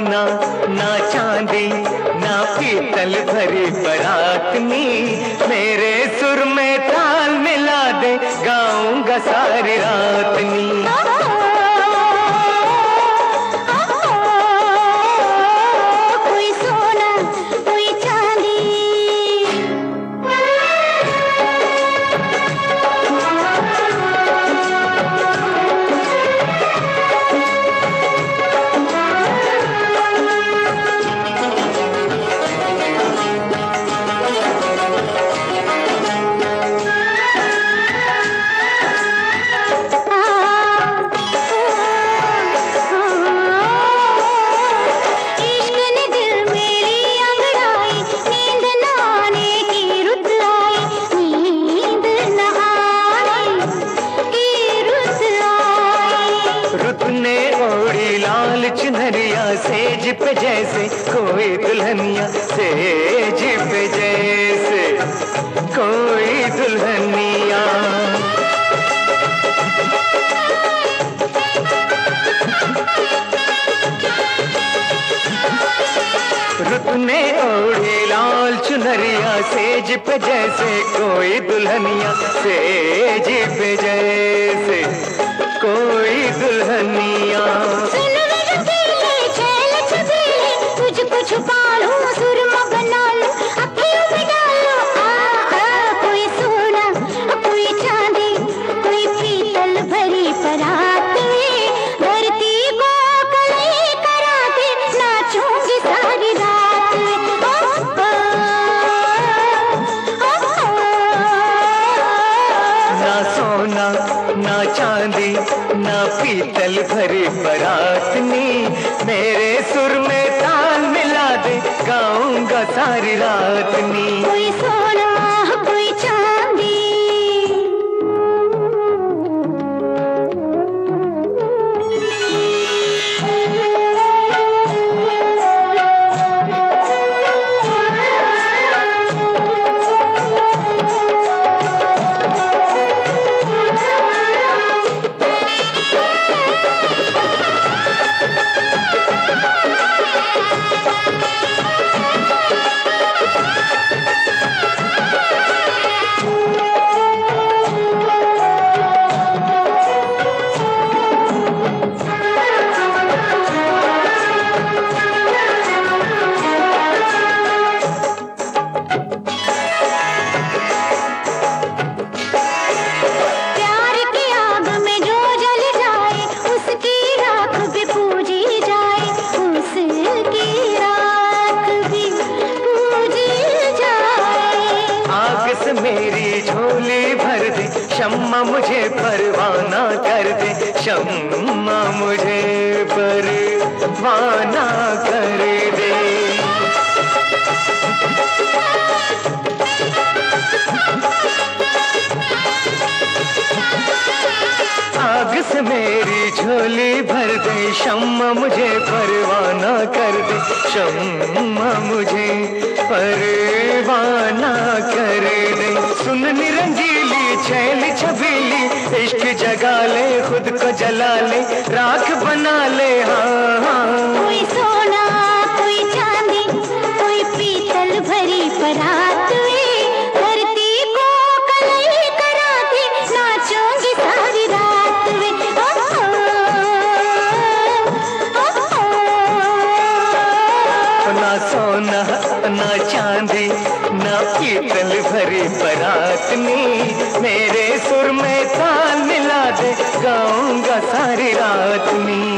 सोना ना चांदी, ना पीतल भरी बरात में मेरे सुर में ताल मिला दे, गाऊँगा सारी रात नी। ओढ़ी लाल चुनरिया, सेज पे जैसे, कोई दुल्हनिया, सेज पे जैसे, कोई दुल्हनिया। रुत ने ओढ़ी लाल चुनरिया, सेज पे जैसे, कोई दुल्हनिया, सेज पे जैसे, कोई दुल्हनिया। ना पीतल भरी बरात नी मेरे सुर में ताल मिला दे, गाऊँगा सारी रात नी कोई सोना शम्मा मुझे परवाना कर दे, शम्मा मुझे परवाना कर दे। आग से मेरी झोली भर दे शम्मा मुझे परवाना कर दे, शम्मा मुझे परवाना कर दे। सुन निरंगीली छैल छबीली इश्क जगा ले खुद को जला ले राख सोना ना चांदी, ना पीतल भरी बरात नी मेरे सुर में ताल मिला दे, गाऊँगा सारी रात नी